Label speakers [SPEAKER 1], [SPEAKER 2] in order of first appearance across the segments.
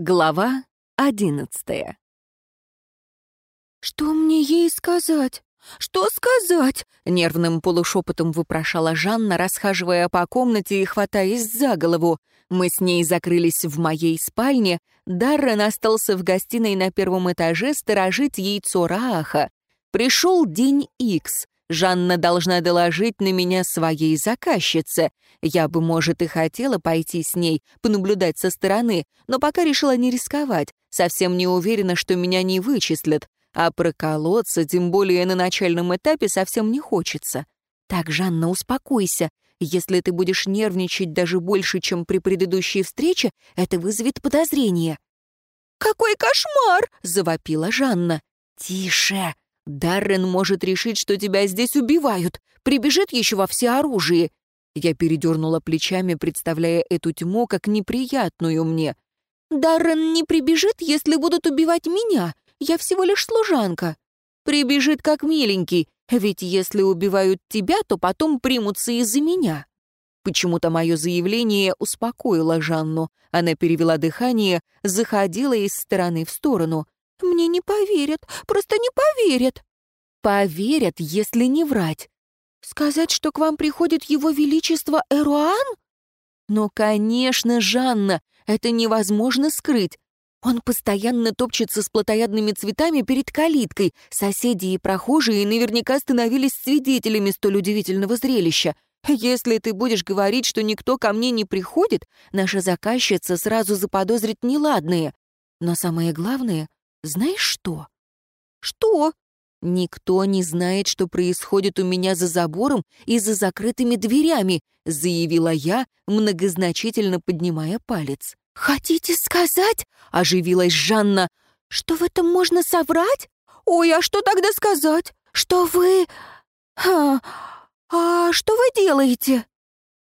[SPEAKER 1] Глава одиннадцатая.
[SPEAKER 2] «Что мне ей сказать? Что сказать?» — нервным полушепотом вопрошала Жанна, расхаживая по комнате и хватаясь за голову. Мы с ней закрылись в моей спальне. Даррен остался в гостиной на первом этаже сторожить яйцо Рааха. Пришел день Икс. Жанна должна доложить на меня своей заказчице. Я бы, может, и хотела пойти с ней, понаблюдать со стороны, но пока решила не рисковать. Совсем не уверена, что меня не вычислят. А проколоться, тем более на начальном этапе, совсем не хочется. Так, Жанна, успокойся. Если ты будешь нервничать даже больше, чем при предыдущей встрече, это вызовет подозрение. «Какой кошмар!» — завопила Жанна. «Тише!» Даррен может решить, что тебя здесь убивают, прибежит еще во всеоружии. Я передернула плечами, представляя эту тьму как неприятную мне. Даррен не прибежит, если будут убивать меня. Я всего лишь служанка. Прибежит как миленький, ведь если убивают тебя, то потом примутся из-за меня. Почему-то мое заявление успокоило Жанну. Она перевела дыхание, заходила из стороны в сторону. Мне не поверят, просто не поверят. Поверят, если не врать. Сказать, что к вам приходит его величество Эруан? Но, конечно, Жанна, это невозможно скрыть. Он постоянно топчется с плотоядными цветами перед калиткой. Соседи и прохожие наверняка становились свидетелями столь удивительного зрелища. Если ты будешь говорить, что никто ко мне не приходит, наша заказчица сразу заподозрит неладное. Но самое главное, знаешь что? Что? Никто не знает, что происходит у меня за забором и за закрытыми дверями, заявила я, многозначительно поднимая палец. Хотите сказать? оживилась Жанна. Что в этом можно соврать? Ой, а что тогда сказать? Что вы... А, а что вы делаете?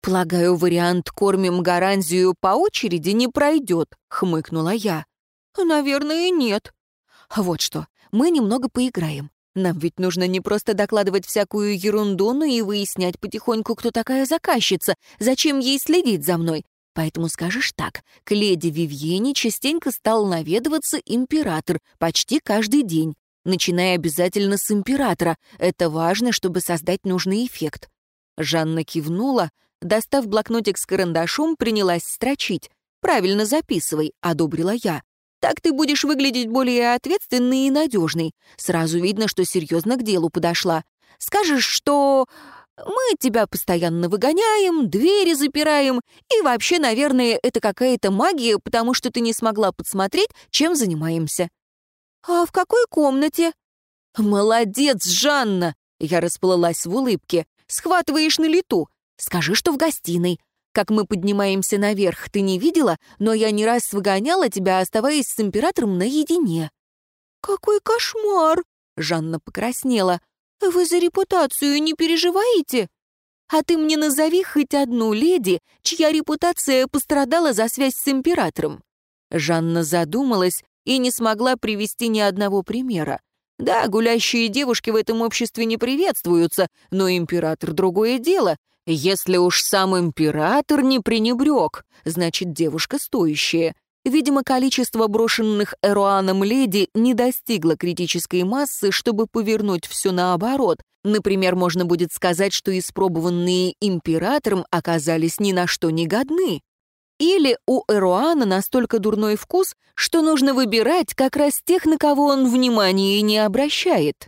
[SPEAKER 2] Полагаю, вариант «кормим гарантию по очереди» не пройдет, хмыкнула я. «Наверное, нет». «Вот что, мы немного поиграем. Нам ведь нужно не просто докладывать всякую ерунду, но и выяснять потихоньку, кто такая заказчица, зачем ей следить за мной. Поэтому скажешь так, к леди Вивьене частенько стал наведываться император почти каждый день, начиная обязательно с императора. Это важно, чтобы создать нужный эффект». Жанна кивнула, достав блокнотик с карандашом, принялась строчить. «Правильно записывай», — одобрила я. Так ты будешь выглядеть более ответственной и надежной. Сразу видно, что серьезно к делу подошла. Скажешь, что мы тебя постоянно выгоняем, двери запираем, и вообще, наверное, это какая-то магия, потому что ты не смогла подсмотреть, чем занимаемся. А в какой комнате? Молодец, Жанна! Я расплылась в улыбке. Схватываешь на лету. Скажи, что в гостиной. Как мы поднимаемся наверх, ты не видела, но я не раз выгоняла тебя, оставаясь с императором наедине». «Какой кошмар!» — Жанна покраснела. «Вы за репутацию не переживаете?» «А ты мне назови хоть одну леди, чья репутация пострадала за связь с императором». Жанна задумалась и не смогла привести ни одного примера. Да, гулящие девушки в этом обществе не приветствуются, но император — другое дело, если уж сам император не пренебрег, значит, девушка стоящая. Видимо, количество брошенных Эруаном леди не достигло критической массы, чтобы повернуть все наоборот. Например, можно будет сказать, что испробованные императором оказались ни на что не годны. Или у Эруана настолько дурной вкус, что нужно выбирать как раз тех, на кого он внимания не обращает.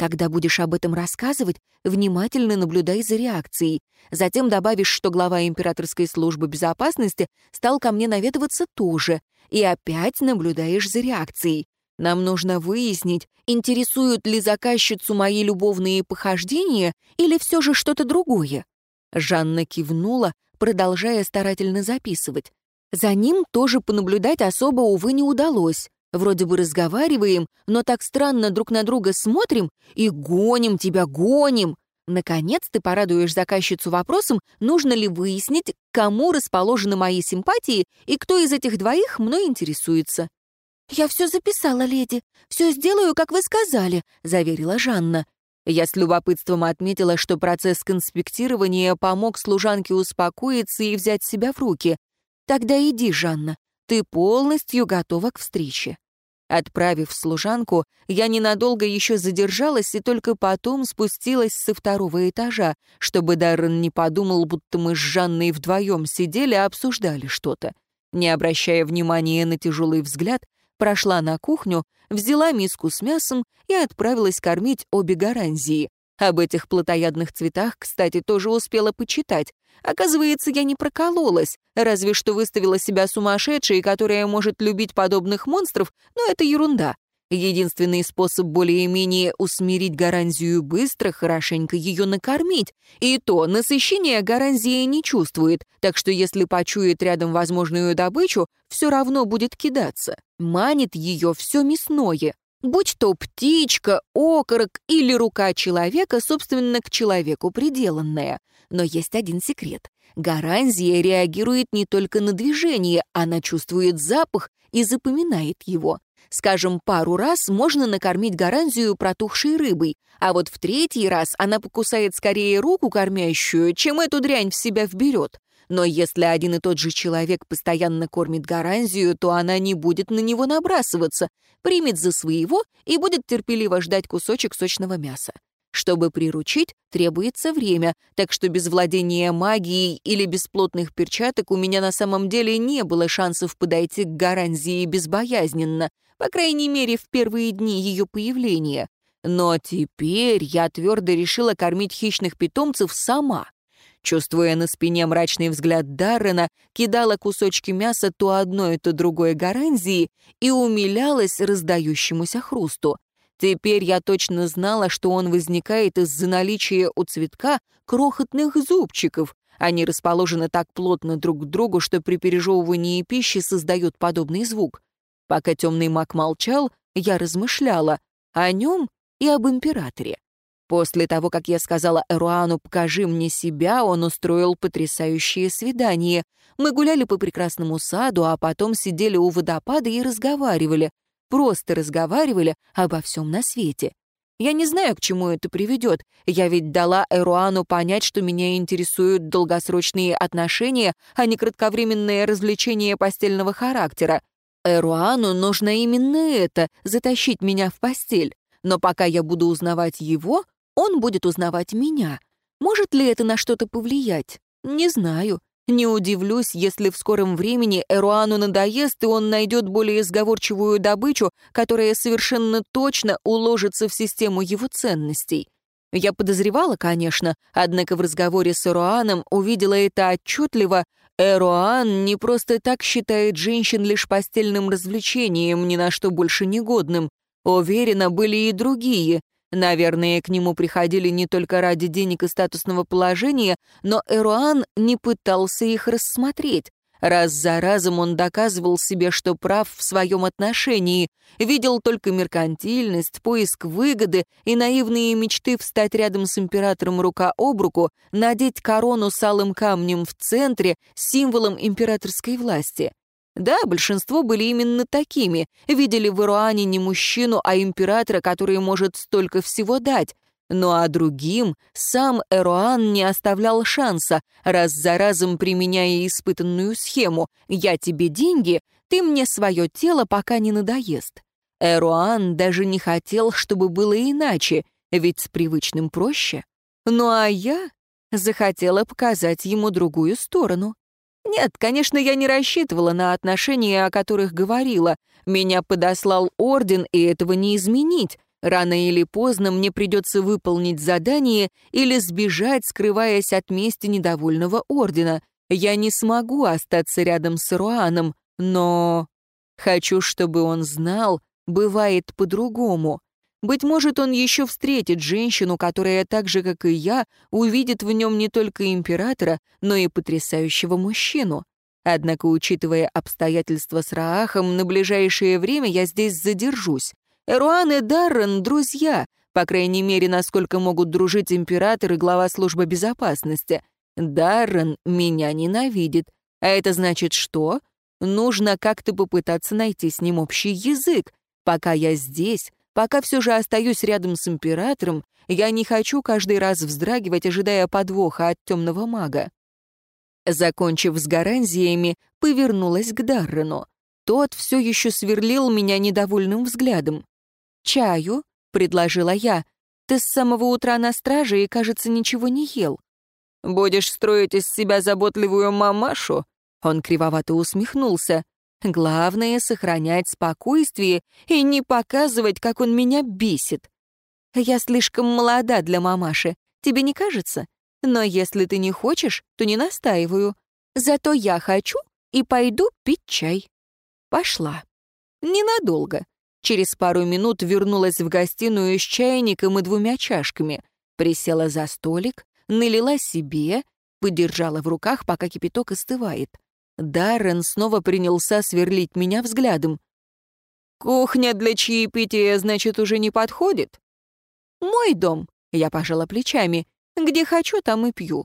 [SPEAKER 2] Когда будешь об этом рассказывать, внимательно наблюдай за реакцией. Затем добавишь, что глава императорской службы безопасности стал ко мне наведываться тоже. И опять наблюдаешь за реакцией. Нам нужно выяснить, интересуют ли заказчицу мои любовные похождения или все же что-то другое. Жанна кивнула, продолжая старательно записывать. За ним тоже понаблюдать особо, увы, не удалось. Вроде бы разговариваем, но так странно друг на друга смотрим и гоним тебя, гоним. Наконец ты порадуешь заказчицу вопросом, нужно ли выяснить, кому расположены мои симпатии и кто из этих двоих мной интересуется. «Я все записала, леди. Все сделаю, как вы сказали», — заверила Жанна. Я с любопытством отметила, что процесс конспектирования помог служанке успокоиться и взять себя в руки. «Тогда иди, Жанна. Ты полностью готова к встрече. Отправив служанку, я ненадолго еще задержалась и только потом спустилась со второго этажа, чтобы Даррен не подумал, будто мы с Жанной вдвоем сидели и обсуждали что-то. Не обращая внимания на тяжелый взгляд, прошла на кухню, взяла миску с мясом и отправилась кормить обе гаранзии. Об этих плотоядных цветах, кстати, тоже успела почитать. Оказывается, я не прокололась, разве что выставила себя сумасшедшей, которая может любить подобных монстров, но это ерунда. Единственный способ более-менее усмирить гаранзию быстро, хорошенько ее накормить. И то насыщение гаранзия не чувствует, так что если почует рядом возможную добычу, все равно будет кидаться. Манит ее все мясное. Будь то птичка, окорок или рука человека, собственно, к человеку приделанная. Но есть один секрет. Гаранзия реагирует не только на движение, она чувствует запах и запоминает его. Скажем, пару раз можно накормить гаранзию протухшей рыбой, а вот в третий раз она покусает скорее руку кормящую, чем эту дрянь в себя вберет. Но если один и тот же человек постоянно кормит гаранзию, то она не будет на него набрасываться, примет за своего и будет терпеливо ждать кусочек сочного мяса. Чтобы приручить, требуется время, так что без владения магией или бесплотных перчаток у меня на самом деле не было шансов подойти к гаранзии безбоязненно, по крайней мере, в первые дни ее появления. Но теперь я твердо решила кормить хищных питомцев сама. Чувствуя на спине мрачный взгляд Даррена, кидала кусочки мяса то одной, то другой гаранзии и умилялась раздающемуся хрусту. Теперь я точно знала, что он возникает из-за наличия у цветка крохотных зубчиков. Они расположены так плотно друг к другу, что при пережевывании пищи создают подобный звук. Пока темный маг молчал, я размышляла о нем и об императоре. После того, как я сказала Эруану «покажи мне себя», он устроил потрясающее свидание. Мы гуляли по прекрасному саду, а потом сидели у водопада и разговаривали. Просто разговаривали обо всем на свете. Я не знаю, к чему это приведет. Я ведь дала Эруану понять, что меня интересуют долгосрочные отношения, а не кратковременные развлечения постельного характера. Эруану нужно именно это — затащить меня в постель. Но пока я буду узнавать его, он будет узнавать меня. Может ли это на что-то повлиять? Не знаю. Не удивлюсь, если в скором времени Эруану надоест, и он найдет более сговорчивую добычу, которая совершенно точно уложится в систему его ценностей. Я подозревала, конечно, однако в разговоре с Эруаном увидела это отчетливо. Эруан не просто так считает женщин лишь постельным развлечением, ни на что больше негодным. Уверена, были и другие, Наверное, к нему приходили не только ради денег и статусного положения, но Эруан не пытался их рассмотреть. Раз за разом он доказывал себе, что прав в своем отношении, видел только меркантильность, поиск выгоды и наивные мечты встать рядом с императором рука об руку, надеть корону с алым камнем в центре, символом императорской власти. Да, большинство были именно такими, видели в Ируане не мужчину, а императора, который может столько всего дать. Ну а другим сам Эруан не оставлял шанса, раз за разом применяя испытанную схему «я тебе деньги, ты мне свое тело, пока не надоест». Эруан даже не хотел, чтобы было иначе, ведь с привычным проще. Ну а я захотела показать ему другую сторону. Нет, конечно, я не рассчитывала на отношения, о которых говорила. Меня подослал орден, и этого не изменить. Рано или поздно мне придется выполнить задание или сбежать, скрываясь от мести недовольного ордена. Я не смогу остаться рядом с Руаном, но... Хочу, чтобы он знал, бывает по-другому. Быть может, он еще встретит женщину, которая так же, как и я, увидит в нем не только императора, но и потрясающего мужчину. Однако, учитывая обстоятельства с Раахом, на ближайшее время я здесь задержусь. Эруан и Даррен — друзья, по крайней мере, насколько могут дружить император и глава службы безопасности. Даррен меня ненавидит. А это значит что? Нужно как-то попытаться найти с ним общий язык. Пока я здесь, Пока все же остаюсь рядом с императором, я не хочу каждый раз вздрагивать, ожидая подвоха от темного мага. Закончив с гаранзиями, повернулась к Даррену. Тот все еще сверлил меня недовольным взглядом. «Чаю?» — предложила я. «Ты с самого утра на страже и, кажется, ничего не ел».
[SPEAKER 1] «Будешь строить из себя заботливую мамашу?» Он кривовато усмехнулся.
[SPEAKER 2] «Главное — сохранять спокойствие и не показывать, как он меня бесит. Я слишком молода для мамаши, тебе не кажется? Но если ты не хочешь, то не настаиваю. Зато я хочу и пойду пить чай». Пошла. Ненадолго. Через пару минут вернулась в гостиную с чайником и двумя чашками. Присела за столик, налила себе, подержала в руках, пока кипяток остывает. Даррен снова принялся сверлить меня взглядом.
[SPEAKER 1] «Кухня для чаепития, значит, уже не подходит?»
[SPEAKER 2] «Мой дом», — я пожала плечами. «Где хочу, там и пью».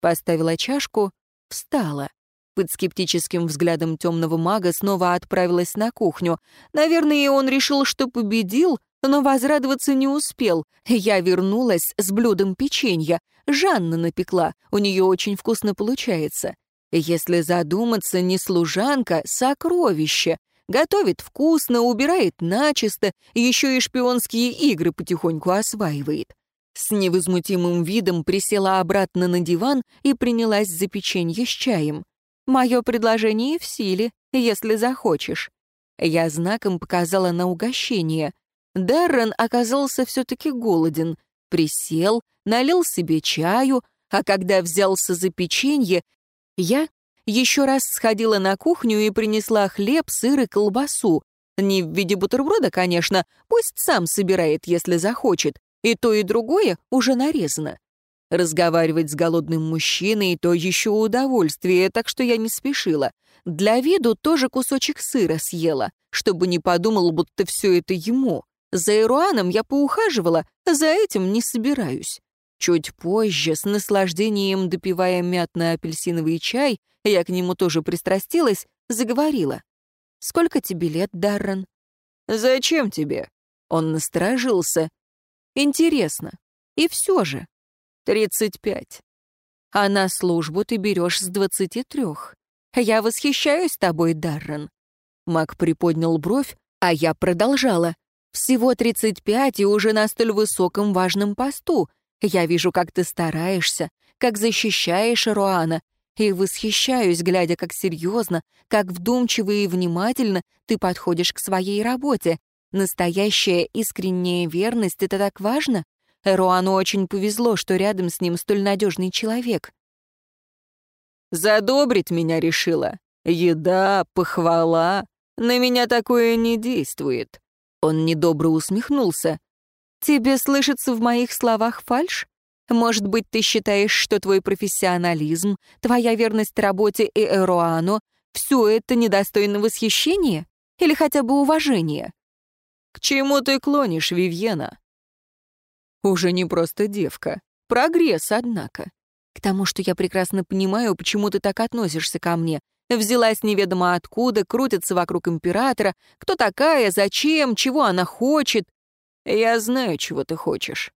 [SPEAKER 2] Поставила чашку, встала. Под скептическим взглядом темного мага снова отправилась на кухню. Наверное, он решил, что победил, но возрадоваться не успел. Я вернулась с блюдом печенья. Жанна напекла, у нее очень вкусно получается. Если задуматься, не служанка, сокровище. Готовит вкусно, убирает начисто, еще и шпионские игры потихоньку осваивает. С невозмутимым видом присела обратно на диван и принялась за печенье с чаем. Мое предложение в силе, если захочешь. Я знаком показала на угощение. Даррен оказался все-таки голоден. Присел, налил себе чаю, а когда взялся за печенье, я еще раз сходила на кухню и принесла хлеб, сыр и колбасу. Не в виде бутерброда, конечно, пусть сам собирает, если захочет. И то, и другое уже нарезано. Разговаривать с голодным мужчиной — то еще удовольствие, так что я не спешила. Для виду тоже кусочек сыра съела, чтобы не подумал, будто все это ему. За Ируаном я поухаживала, а за этим не собираюсь. Чуть позже, с наслаждением допивая мятно-апельсиновый чай, я к нему тоже пристрастилась, заговорила. «Сколько тебе лет, Даррен?»
[SPEAKER 1] «Зачем тебе?»
[SPEAKER 2] Он насторожился. «Интересно. И все же, Тридцать пять. А на службу ты берешь с двадцати трех. Я восхищаюсь тобой, Даррен. Мак приподнял бровь, а я продолжала. Всего тридцать пять и уже на столь высоком важном посту. Я вижу, как ты стараешься, как защищаешь Руана, и восхищаюсь, глядя, как серьезно, как вдумчиво и внимательно ты подходишь к своей работе. Настоящая искренняя верность — это так важно. Эруану очень повезло, что рядом с ним столь надежный человек.
[SPEAKER 1] «Задобрить меня решила. Еда, похвала. На меня такое не действует».
[SPEAKER 2] Он недобро усмехнулся. «Тебе слышится в моих словах фальшь? Может быть, ты считаешь, что твой профессионализм, твоя верность работе и Эруану — все это недостойно восхищения или хотя бы уважения?»
[SPEAKER 1] «К чему ты клонишь, Вивьена?»
[SPEAKER 2] Уже не просто девка. Прогресс, однако. К тому, что я прекрасно понимаю, почему ты так относишься ко мне. Взялась неведомо откуда, крутится вокруг императора. Кто такая, зачем, чего она хочет?
[SPEAKER 1] Я знаю, чего ты хочешь.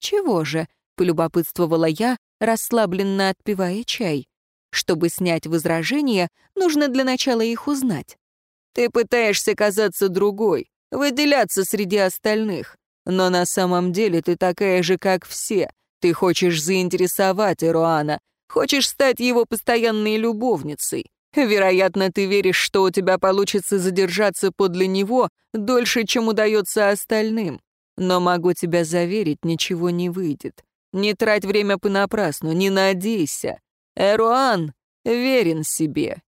[SPEAKER 2] Чего же? Полюбопытствовала я, расслабленно отпивая чай. Чтобы снять возражения, нужно для начала их узнать.
[SPEAKER 1] Ты пытаешься казаться другой, выделяться среди остальных. Но на самом деле ты такая же, как все. Ты хочешь заинтересовать Эруана, хочешь стать его постоянной любовницей. Вероятно, ты веришь, что у тебя получится задержаться подле него дольше, чем удается остальным. Но могу тебя заверить, ничего не выйдет. Не трать время понапрасну, не надейся. Эруан верен себе.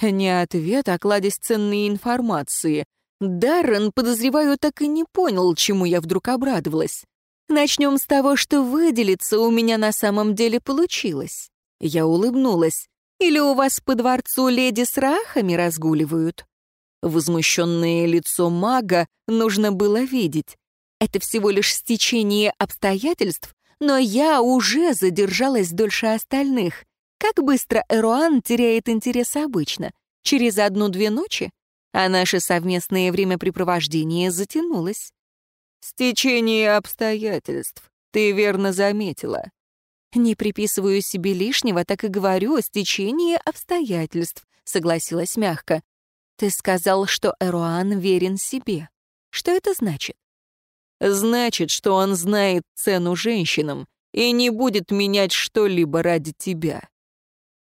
[SPEAKER 2] Не ответ, а кладезь ценной информации. Даррен, подозреваю, так и не понял, чему я вдруг обрадовалась. Начнем с того, что выделиться у меня на самом деле получилось. Я улыбнулась. Или у вас по дворцу леди с рахами разгуливают? Возмущенное лицо мага нужно было видеть. Это всего лишь стечение обстоятельств, но я уже задержалась дольше остальных. Как быстро Эруан теряет интерес обычно? Через одну-две ночи? а наше совместное времяпрепровождение затянулось.
[SPEAKER 1] «Стечение обстоятельств, ты верно заметила».
[SPEAKER 2] «Не приписываю себе лишнего, так и говорю о стечении обстоятельств», — согласилась мягко. Ты сказал, что Эруан верен себе. Что это значит?
[SPEAKER 1] Значит, что он знает цену женщинам и не будет менять что-либо ради тебя.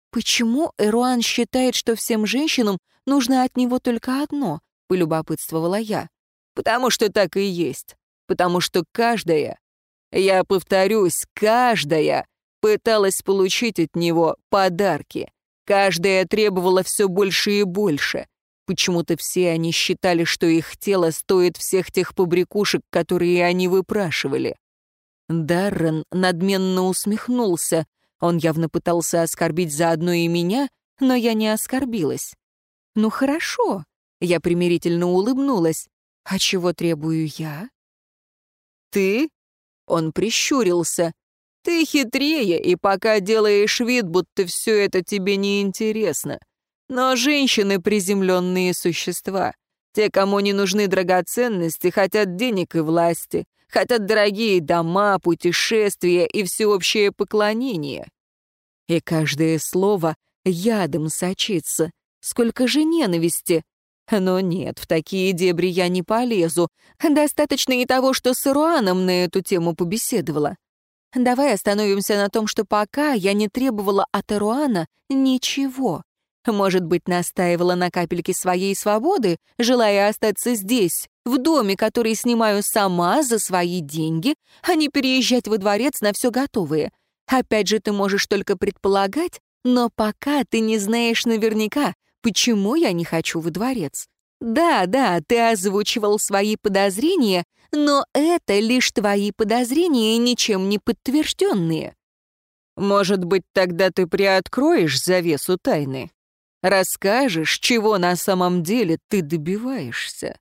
[SPEAKER 2] Почему Эруан считает, что всем женщинам нужно от него только одно? Полюбопытствовала я.
[SPEAKER 1] Потому что так и есть. Потому что каждая, я повторюсь, каждая пыталась получить от него подарки. Каждая требовала все больше и больше. Почему-то все они считали, что их тело стоит всех тех побрякушек, которые они выпрашивали. Даррен надменно усмехнулся. Он явно пытался оскорбить заодно и меня, но я не оскорбилась. «Ну хорошо», — я примирительно улыбнулась. «А чего требую я?» «Ты?» — он прищурился. «Ты хитрее, и пока делаешь вид, будто все это тебе не интересно. Но женщины — приземленные существа. Те, кому не нужны драгоценности, хотят денег и власти, хотят дорогие дома, путешествия и всеобщее поклонение. И каждое слово ядом сочится. Сколько же ненависти! Но нет, в такие дебри я не полезу. Достаточно и того, что с Ируаном на эту тему побеседовала. Давай остановимся на том, что пока я не требовала от Ируана ничего. Может быть, настаивала на капельке своей свободы, желая остаться здесь, в доме, который снимаю сама за свои деньги, а не переезжать во дворец на все готовое. Опять же, ты можешь только предполагать, но пока ты не знаешь наверняка, почему я не хочу во дворец. Да, да, ты озвучивал свои подозрения, но это лишь твои подозрения, ничем не подтвержденные. Может быть, тогда ты приоткроешь завесу тайны? Расскажешь, чего на самом деле ты добиваешься?»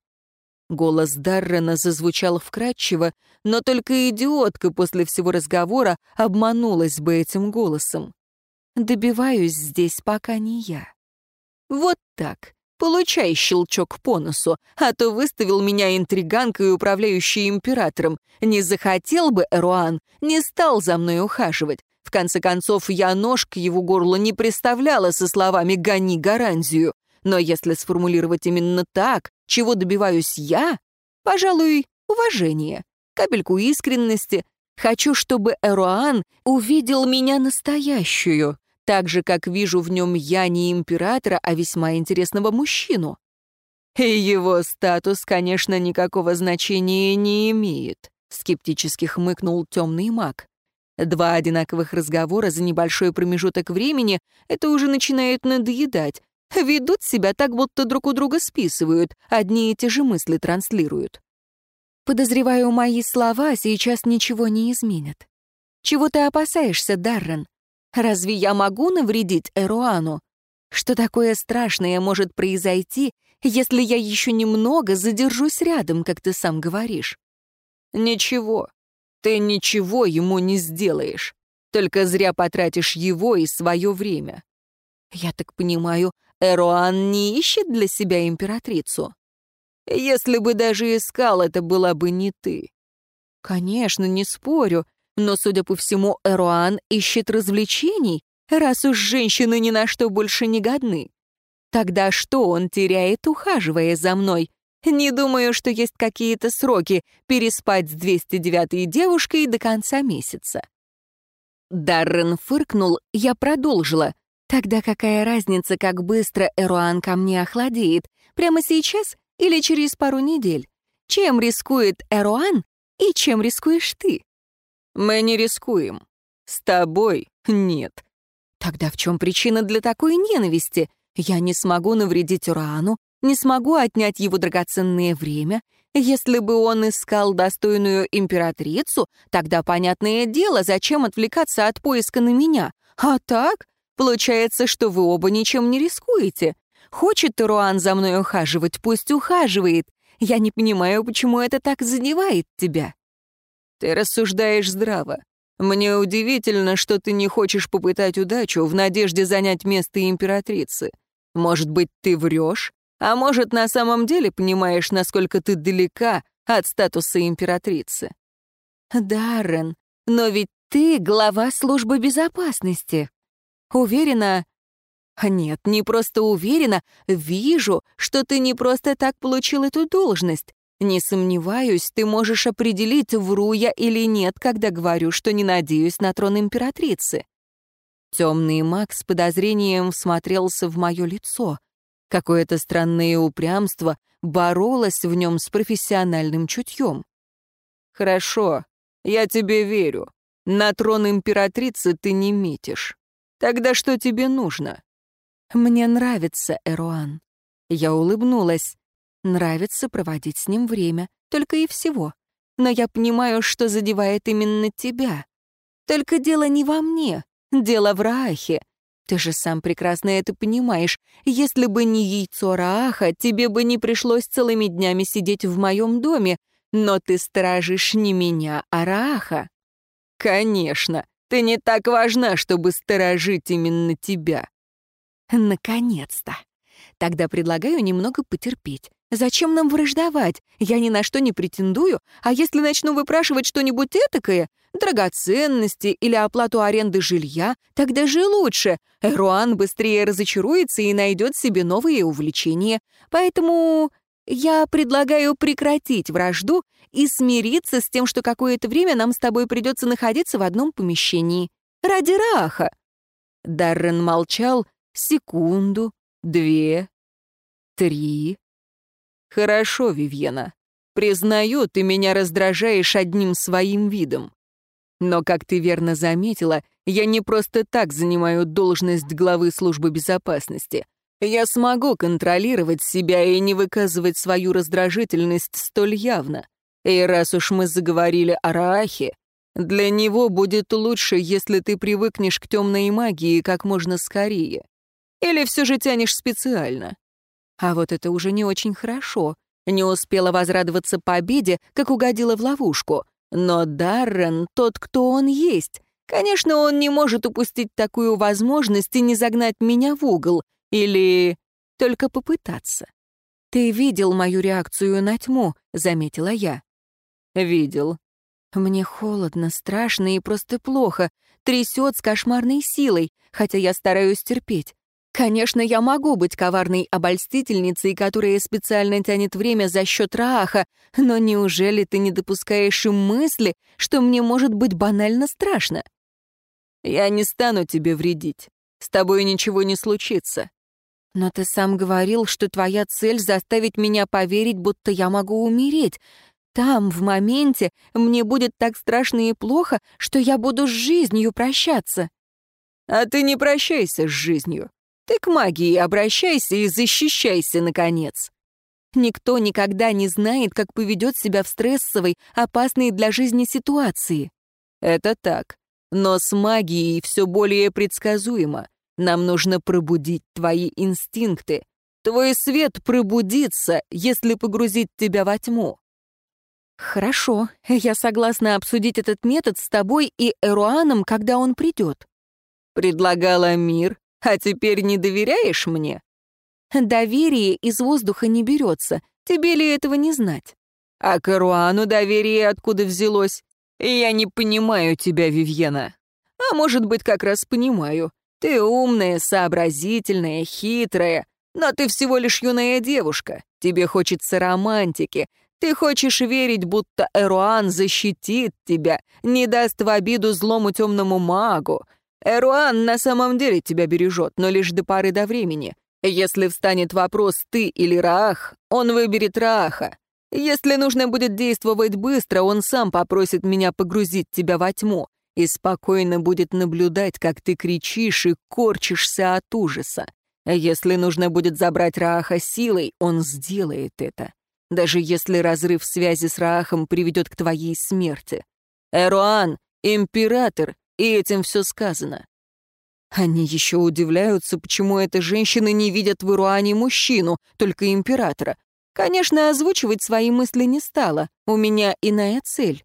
[SPEAKER 1] Голос Даррена зазвучал вкрадчиво, но только идиотка после всего разговора обманулась бы этим голосом. «Добиваюсь здесь пока не я». «Вот так. Получай щелчок по носу, а то выставил меня интриганкой, управляющей императором. Не захотел бы Эруан, не стал за мной ухаживать. В конце концов, я нож к его горлу не представляла со словами «гони гарантию». Но если сформулировать именно так, чего добиваюсь я, пожалуй, уважение, капельку искренности. Хочу, чтобы Эруан увидел меня настоящую, так же, как вижу в нем я не императора, а весьма интересного мужчину. И его статус, конечно, никакого значения не имеет, скептически хмыкнул темный маг. Два одинаковых разговора за небольшой промежуток времени — это уже начинает надоедать. Ведут себя так, будто друг у друга списывают, одни и те же мысли транслируют. Подозреваю, мои слова сейчас ничего не изменят. Чего ты опасаешься, Даррен? Разве я могу навредить Эруану? Что такое страшное может произойти, если я еще немного задержусь рядом, как ты сам говоришь? Ничего. Ты ничего ему не сделаешь. Только зря потратишь его и свое время. Я так понимаю, Эруан не ищет для себя императрицу? Если бы даже искал, это была бы не ты. Конечно, не спорю, но, судя по всему, Эруан ищет развлечений, раз уж женщины ни на что больше не годны. Тогда что он теряет, ухаживая за мной? Не думаю, что есть какие-то сроки переспать с 209-й девушкой до конца месяца. Даррен фыркнул, я продолжила. Тогда какая разница, как быстро Эруан ко мне охладеет? Прямо сейчас или через пару недель? Чем рискует Эруан и чем рискуешь ты? Мы не рискуем. С тобой нет. Тогда в чем причина для такой ненависти? Я не смогу навредить Урану, не смогу отнять его драгоценное время. Если бы он искал достойную императрицу, тогда понятное дело, зачем отвлекаться от поиска на меня. А так, получается, что вы оба ничем не рискуете. Хочет Руан за мной ухаживать, пусть ухаживает. Я не понимаю, почему это так задевает тебя. Ты рассуждаешь здраво. Мне удивительно, что ты не хочешь попытать удачу в надежде занять место императрицы. Может быть, ты врешь, а может, на самом деле понимаешь, насколько ты далека от статуса императрицы? Даррен, но ведь ты глава службы безопасности. Уверена,
[SPEAKER 2] Нет, не просто уверена, вижу, что ты не просто так получил эту должность. Не сомневаюсь, ты можешь определить, вру я или нет, когда говорю, что не надеюсь на трон императрицы. Темный маг с подозрением всмотрелся в мое лицо. Какое-то странное упрямство боролось в нем с профессиональным чутьем. «Хорошо, я тебе верю. На трон императрицы ты не метишь. Тогда что тебе нужно?» «Мне нравится Эруан». Я улыбнулась. Нравится проводить с ним время, только и всего. Но я понимаю, что задевает именно тебя. Только дело не во мне, дело в Раахе. Ты же сам прекрасно это понимаешь. Если бы не яйцо Рааха, тебе бы не пришлось целыми днями сидеть в моем доме, но ты стражишь не меня, а Рааха. Конечно, ты не так важна, чтобы сторожить именно тебя. Наконец-то. Тогда предлагаю немного потерпеть. Зачем нам враждовать? Я ни на что не претендую, а если начну выпрашивать что-нибудь этакое, драгоценности или оплату аренды жилья, тогда же лучше. Эруан быстрее разочаруется и найдет себе новые увлечения. Поэтому я предлагаю прекратить вражду и смириться с тем, что какое-то время нам с тобой придется находиться в одном помещении. Ради Раха. Даррен молчал секунду, две, три. «Хорошо, Вивьена. Признаю, ты меня раздражаешь одним своим видом. Но, как ты верно заметила, я не просто так занимаю должность главы службы безопасности. Я смогу контролировать себя и не выказывать свою раздражительность столь явно. И раз уж мы заговорили о Раахе, для него будет лучше, если ты привыкнешь к темной магии как можно скорее. Или все же тянешь специально. А вот это уже не очень хорошо. Не успела возрадоваться победе, как угодила в ловушку. Но Даррен — тот, кто он есть. Конечно, он не может упустить такую возможность и не загнать меня в угол. Или только попытаться. «Ты видел мою реакцию на тьму», — заметила я. «Видел». Мне холодно, страшно и просто плохо. Трясет с кошмарной силой, хотя я стараюсь терпеть. Конечно, я могу быть коварной обольстительницей, которая специально тянет время за счет Рааха, но неужели ты не допускаешь и мысли, что мне может быть банально страшно? Я не стану тебе вредить. С тобой ничего не случится. Но ты сам говорил, что твоя цель — заставить меня поверить, будто я могу умереть. Там, в моменте, мне будет так страшно и плохо, что я буду с жизнью прощаться. А ты не прощайся с жизнью. Ты к магии обращайся и защищайся, наконец. Никто никогда не знает, как поведет себя в стрессовой, опасной для жизни ситуации. Это так. Но с магией все более предсказуемо. Нам нужно пробудить твои инстинкты. Твой свет пробудится, если погрузить тебя во тьму. Хорошо, я согласна обсудить этот метод с тобой и Эруаном, когда он придет. Предлагала мир, а теперь не доверяешь мне? Доверие из воздуха не берется. Тебе ли этого не знать? А Каруану доверие откуда взялось? Я не понимаю тебя, Вивьена. А может быть, как раз понимаю. Ты умная, сообразительная, хитрая, но ты всего лишь юная девушка. Тебе хочется романтики. Ты хочешь верить, будто Эруан защитит тебя, не даст в обиду злому темному магу, Эруан на самом деле тебя бережет, но лишь до поры до времени. Если встанет вопрос «ты» или «Раах», он выберет Рааха. Если нужно будет действовать быстро, он сам попросит меня погрузить тебя во тьму и спокойно будет наблюдать, как ты кричишь и корчишься от ужаса. Если нужно будет забрать Рааха силой, он сделает это. Даже если разрыв связи с Раахом приведет к твоей смерти. Эруан — император, и этим все сказано. Они еще удивляются, почему эти женщины не видят в Ируане мужчину, только императора. Конечно, озвучивать свои мысли не стала. У меня иная цель.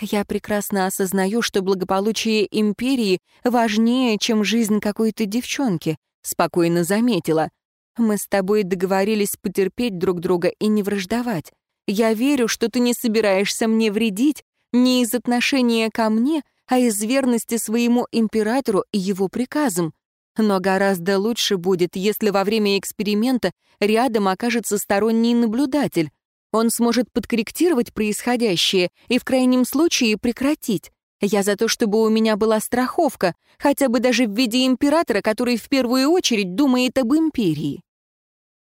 [SPEAKER 2] Я прекрасно осознаю, что благополучие империи важнее, чем жизнь какой-то девчонки, спокойно заметила. Мы с тобой договорились потерпеть друг друга и не враждовать. Я верю, что ты не собираешься мне вредить, не из отношения ко мне, а из верности своему императору и его приказам. Но гораздо лучше будет, если во время эксперимента рядом окажется сторонний наблюдатель. Он сможет подкорректировать происходящее и в крайнем случае прекратить. Я за то, чтобы у меня была страховка, хотя бы даже в виде императора, который в первую очередь думает об империи.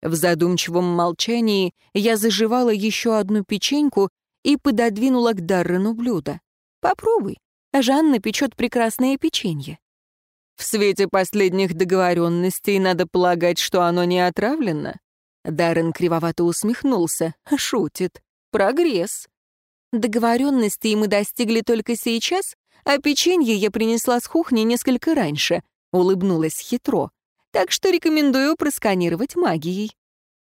[SPEAKER 2] В задумчивом молчании я заживала еще одну печеньку и пододвинула к Даррену блюдо. «Попробуй. Жанна печет прекрасное печенье».
[SPEAKER 1] В свете последних договоренностей надо полагать, что оно не отравлено.
[SPEAKER 2] Даррен кривовато усмехнулся. Шутит. Прогресс. Договоренностей мы достигли только сейчас, а печенье я принесла с кухни несколько раньше. Улыбнулась хитро. Так что рекомендую просканировать магией.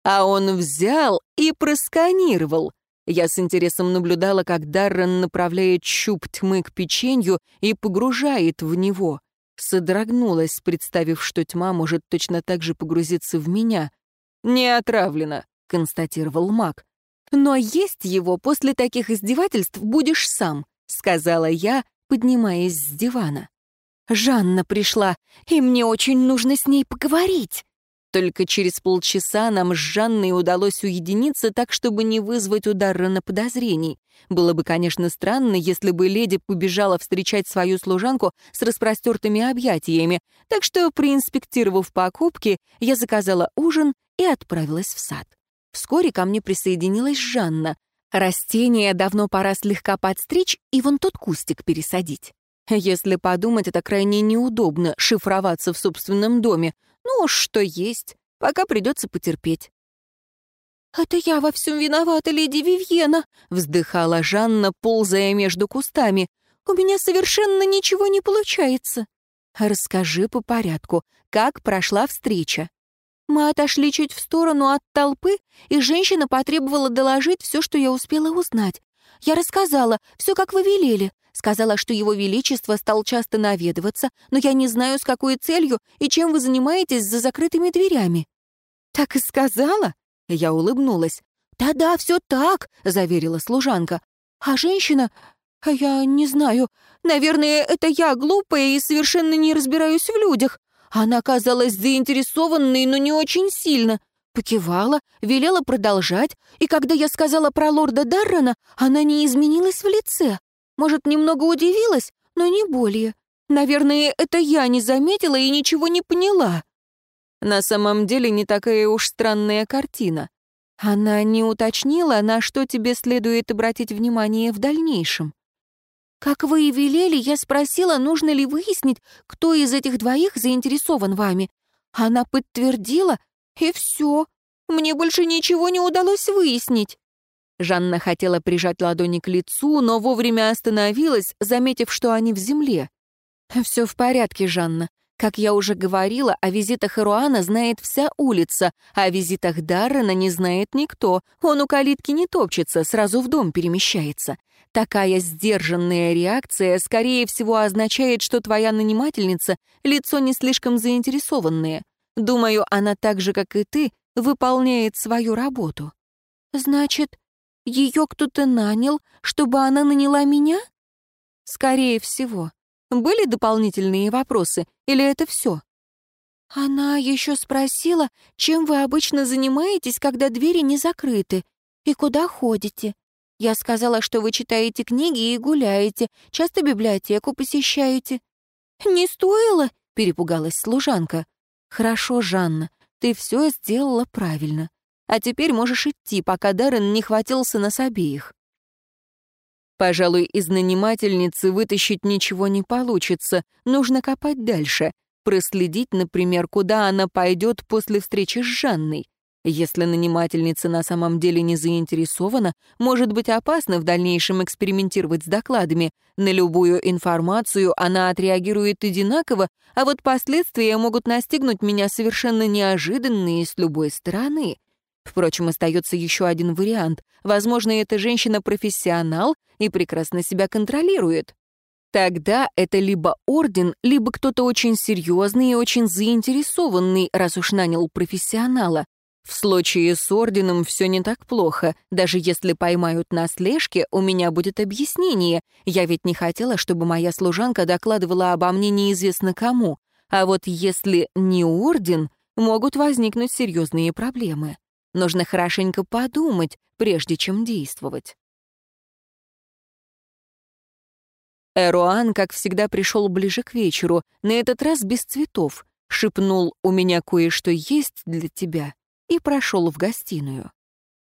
[SPEAKER 1] А он взял и просканировал. Я с интересом наблюдала, как Даррен направляет щуп тьмы к печенью и погружает в него. Содрогнулась, представив, что тьма может точно так же погрузиться в меня. «Не отравлено», — констатировал маг.
[SPEAKER 2] «Но есть его после таких издевательств будешь сам», — сказала я, поднимаясь с дивана. «Жанна пришла, и мне очень нужно с ней поговорить». Только через полчаса нам с Жанной удалось уединиться так, чтобы не вызвать удара на подозрений. Было бы, конечно, странно, если бы леди побежала встречать свою служанку с распростертыми объятиями, так что, проинспектировав покупки, я заказала ужин и отправилась в сад. Вскоре ко мне присоединилась Жанна. Растения давно пора слегка подстричь и вон тот кустик пересадить. Если подумать, это крайне неудобно — шифроваться в собственном доме. Ну, что есть, пока придется потерпеть. «Это я во всем виновата, леди Вивьена», — вздыхала Жанна, ползая между кустами. «У меня совершенно ничего не получается». «Расскажи по порядку, как прошла встреча?» Мы отошли чуть в сторону от толпы, и женщина потребовала доложить все, что я успела узнать. Я рассказала, все как вы велели. Сказала, что его величество стал часто наведываться, но я не знаю, с какой целью и чем вы занимаетесь за закрытыми дверями. «Так и сказала?» — я улыбнулась. «Да-да, все так», — заверила служанка. «А женщина... Я не знаю. Наверное, это я глупая и совершенно не разбираюсь в людях. Она казалась заинтересованной, но не очень сильно. Покивала, велела продолжать, и когда я сказала про лорда Даррена, она не изменилась в лице. Может, немного удивилась, но не более. Наверное, это я не заметила и ничего не поняла.
[SPEAKER 1] На самом деле не такая уж странная картина.
[SPEAKER 2] Она не уточнила, на что тебе следует обратить внимание в дальнейшем. Как вы и велели, я спросила, нужно ли выяснить, кто из этих двоих заинтересован вами. Она подтвердила, и все. Мне больше ничего не удалось выяснить. Жанна хотела прижать ладони к лицу, но вовремя остановилась, заметив, что они в земле. «Все в порядке, Жанна. Как я уже говорила, о визитах Ируана знает вся улица, а о визитах Даррена не знает никто. Он у калитки не топчется, сразу в дом перемещается. Такая сдержанная реакция, скорее всего, означает, что твоя нанимательница — лицо не слишком заинтересованное. Думаю, она так же, как и ты, выполняет свою работу. Значит, ее кто-то нанял, чтобы она наняла меня? Скорее всего. Были дополнительные вопросы, или это все? Она еще спросила, чем вы обычно занимаетесь, когда двери не закрыты, и куда ходите. Я сказала, что вы читаете книги и гуляете, часто библиотеку посещаете». «Не стоило?» — перепугалась служанка. «Хорошо, Жанна, ты все сделала правильно. А теперь можешь идти, пока Даррен не хватился нас обеих».
[SPEAKER 1] Пожалуй, из нанимательницы вытащить ничего не получится, нужно копать дальше, проследить, например, куда она пойдет после встречи с Жанной. Если нанимательница на самом деле не заинтересована, может быть опасно в дальнейшем экспериментировать с докладами. На любую информацию она отреагирует одинаково, а вот последствия могут настигнуть меня совершенно неожиданные с любой стороны. Впрочем, остается еще один вариант. Возможно, эта женщина профессионал и прекрасно себя контролирует. Тогда это либо орден, либо кто-то очень серьезный и очень заинтересованный, раз уж нанял профессионала. В случае с орденом все не так плохо. Даже если поймают на слежке, у меня будет объяснение. Я ведь не хотела, чтобы моя служанка докладывала обо мне неизвестно кому.
[SPEAKER 2] А вот если не орден, могут возникнуть серьезные проблемы. Нужно хорошенько подумать, прежде чем действовать. Эруан, как всегда, пришел ближе к вечеру, на этот раз без цветов, шепнул «У меня кое-что есть для тебя» и прошел в гостиную.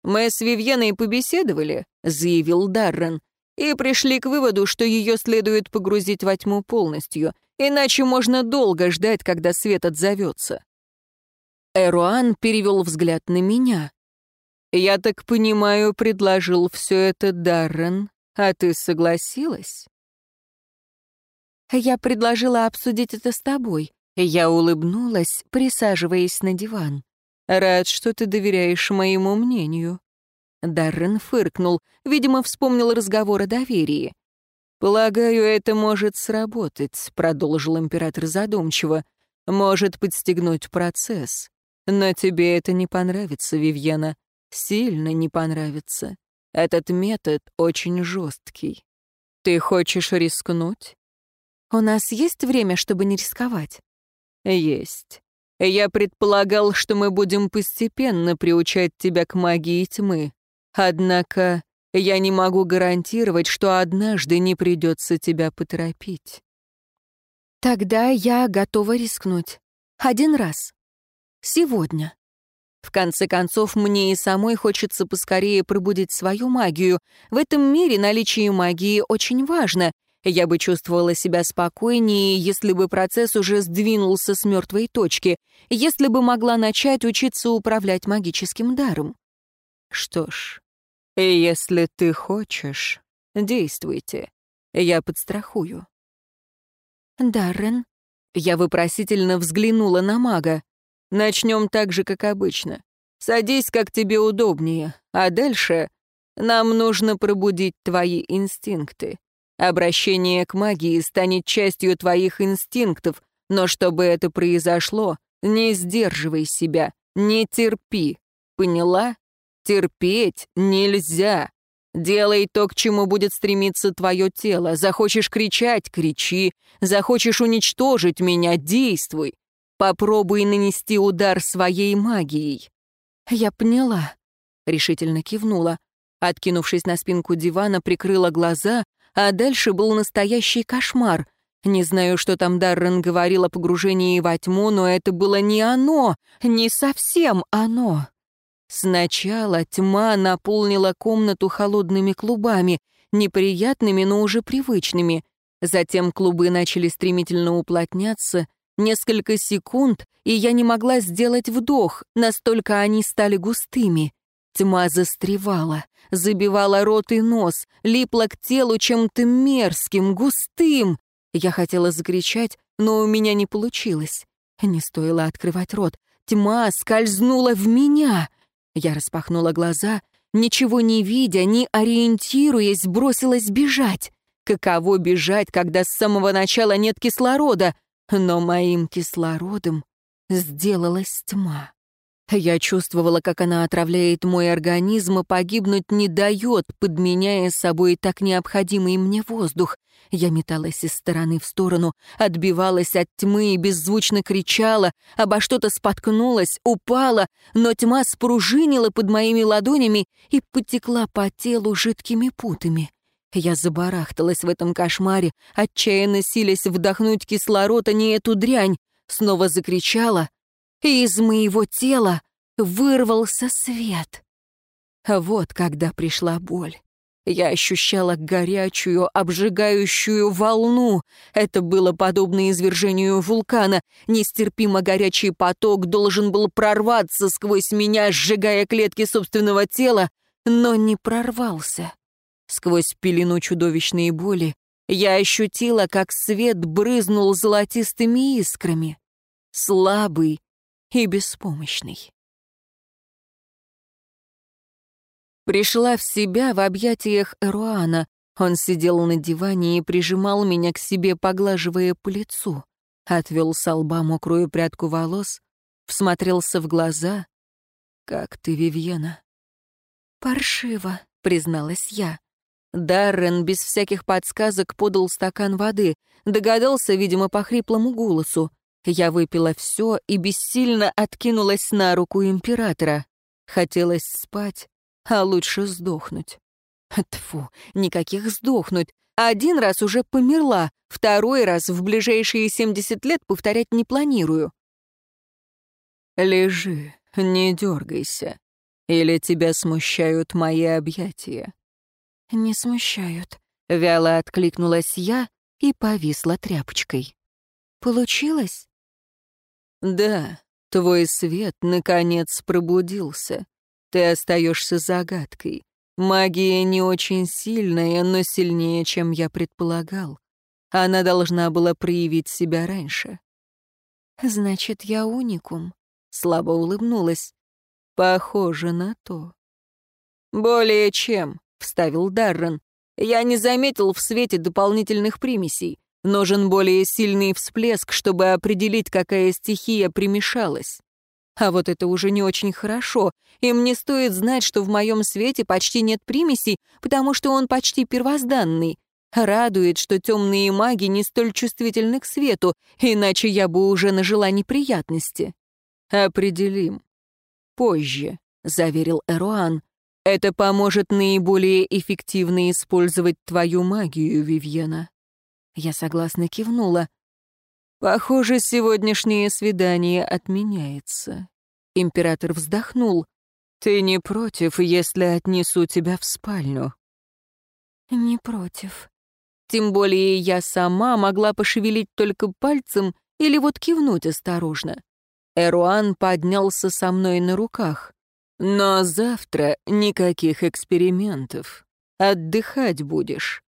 [SPEAKER 1] «Мы с Вивьеной побеседовали», — заявил Даррен, «и пришли к выводу, что ее следует погрузить во тьму полностью, иначе можно долго ждать, когда свет отзовется».
[SPEAKER 2] Эруан перевел взгляд на меня.
[SPEAKER 1] «Я так понимаю, предложил все это Даррен, а ты согласилась?»
[SPEAKER 2] «Я предложила обсудить это с тобой». Я улыбнулась, присаживаясь на диван.
[SPEAKER 1] «Рад, что ты доверяешь моему мнению».
[SPEAKER 2] Даррен фыркнул, видимо, вспомнил разговор о доверии.
[SPEAKER 1] «Полагаю, это может сработать», — продолжил император задумчиво. «Может подстегнуть процесс. Но тебе это не понравится, Вивьена. Сильно не понравится. Этот метод очень жесткий. Ты хочешь рискнуть?»
[SPEAKER 2] «У нас есть время, чтобы не рисковать?»
[SPEAKER 1] «Есть. Я предполагал, что мы будем постепенно приучать тебя к магии тьмы. Однако я не могу гарантировать, что однажды не придется тебя поторопить».
[SPEAKER 2] «Тогда я готова рискнуть. Один раз. Сегодня». В конце концов, мне и самой хочется поскорее пробудить свою магию. В этом мире наличие магии очень важно, я бы чувствовала себя спокойнее, если бы процесс уже сдвинулся с мертвой точки, если бы могла начать учиться управлять магическим даром.
[SPEAKER 1] Что ж, если ты хочешь, действуйте. Я подстрахую.
[SPEAKER 2] Даррен.
[SPEAKER 1] Я вопросительно взглянула на мага. Начнем так же, как обычно. Садись, как тебе удобнее, а дальше нам нужно пробудить твои инстинкты. Обращение к магии станет частью твоих инстинктов, но чтобы это произошло, не сдерживай себя, не терпи. Поняла? Терпеть нельзя. Делай то, к чему будет стремиться твое тело. Захочешь кричать — кричи. Захочешь уничтожить меня — действуй. Попробуй нанести удар своей магией.
[SPEAKER 2] Я поняла. Решительно кивнула. Откинувшись на спинку дивана, прикрыла глаза, а дальше был настоящий кошмар. Не знаю, что там Даррен говорил о погружении во тьму, но это было не оно, не совсем оно. Сначала тьма наполнила комнату холодными клубами, неприятными, но уже привычными. Затем клубы начали стремительно уплотняться. Несколько секунд, и я не могла сделать вдох, настолько они стали густыми. Тьма застревала, забивала рот и нос, липла к телу чем-то мерзким, густым. Я хотела закричать, но у меня не получилось. Не стоило открывать рот. Тьма скользнула в меня. Я распахнула глаза, ничего не видя, не ориентируясь, бросилась бежать. Каково бежать, когда с самого начала нет кислорода? Но моим кислородом сделалась тьма. Я чувствовала, как она отравляет мой организм и погибнуть не дает, подменяя собой так необходимый мне воздух. Я металась из стороны в сторону, отбивалась от тьмы и беззвучно кричала, обо что-то споткнулась, упала, но тьма спружинила под моими ладонями и потекла по телу жидкими путами. Я забарахталась в этом кошмаре, отчаянно силясь вдохнуть кислород, а не эту дрянь, снова закричала — и из моего тела вырвался свет. Вот когда пришла боль. Я ощущала горячую, обжигающую волну. Это было подобно извержению вулкана. Нестерпимо горячий поток должен был прорваться сквозь меня, сжигая клетки собственного тела, но не прорвался. Сквозь пелену чудовищной боли я ощутила, как свет брызнул золотистыми искрами. Слабый, и беспомощный. Пришла в себя в объятиях Эруана. Он сидел на диване и прижимал меня к себе, поглаживая по лицу. Отвел с лба мокрую прядку волос, всмотрелся в глаза. «Как ты, Вивьена?» «Паршиво», — призналась я. Даррен без всяких подсказок подал стакан воды, догадался, видимо, по хриплому голосу. Я выпила все и бессильно откинулась на руку императора. Хотелось спать, а лучше сдохнуть. Тфу, никаких сдохнуть. Один раз уже померла, второй раз в ближайшие 70 лет повторять не планирую.
[SPEAKER 1] «Лежи, не дергайся. Или тебя смущают мои объятия?»
[SPEAKER 2] «Не смущают», — вяло откликнулась я и повисла тряпочкой. «Получилось?»
[SPEAKER 1] «Да, твой свет, наконец, пробудился. Ты остаешься загадкой. Магия не очень сильная, но сильнее, чем я предполагал. Она должна была проявить себя раньше».
[SPEAKER 2] «Значит, я уникум», — слабо улыбнулась.
[SPEAKER 1] «Похоже на то». «Более чем», — вставил Даррен. «Я не заметил в свете дополнительных примесей. Нужен более сильный всплеск, чтобы определить, какая стихия примешалась. А вот это уже не очень хорошо. Им не стоит знать, что в моем свете почти нет примесей, потому что он почти первозданный. Радует, что темные маги не столь чувствительны к свету, иначе я бы уже нажила неприятности. «Определим. Позже», — заверил Эруан. «Это поможет наиболее эффективно использовать твою магию, Вивьена».
[SPEAKER 2] Я согласно кивнула.
[SPEAKER 1] «Похоже, сегодняшнее свидание отменяется». Император вздохнул. «Ты не против, если отнесу тебя в спальню?»
[SPEAKER 2] «Не против».
[SPEAKER 1] Тем более я сама могла пошевелить только пальцем или вот кивнуть осторожно. Эруан поднялся со мной на руках. «Но завтра никаких экспериментов. Отдыхать будешь».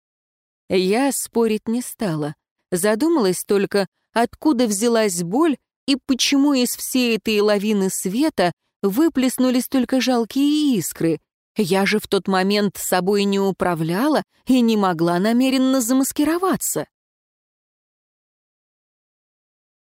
[SPEAKER 1] Я спорить не стала. Задумалась только, откуда взялась боль и почему из всей этой лавины света выплеснулись только жалкие искры. Я же в тот момент собой не управляла и не могла намеренно замаскироваться.